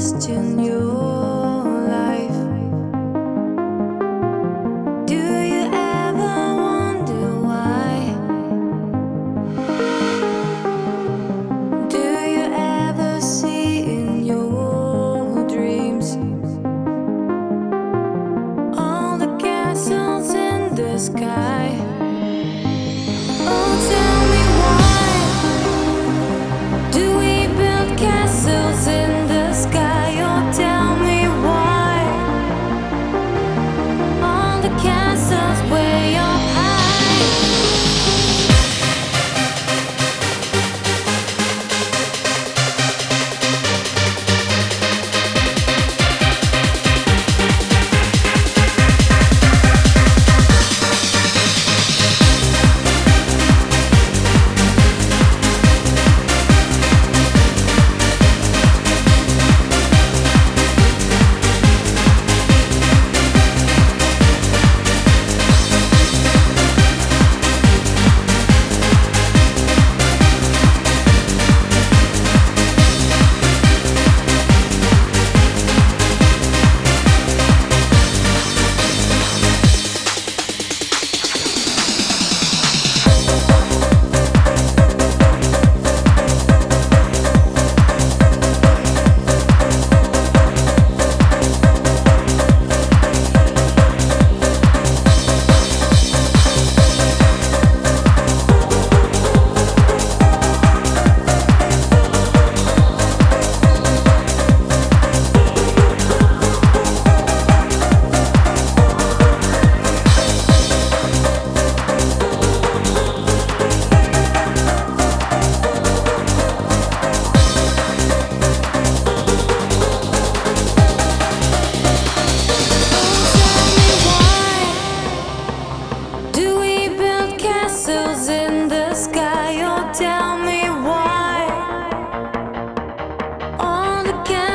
In your life. Do you ever wonder why? Do you ever see in your dreams all the castles in the sky? the count. again.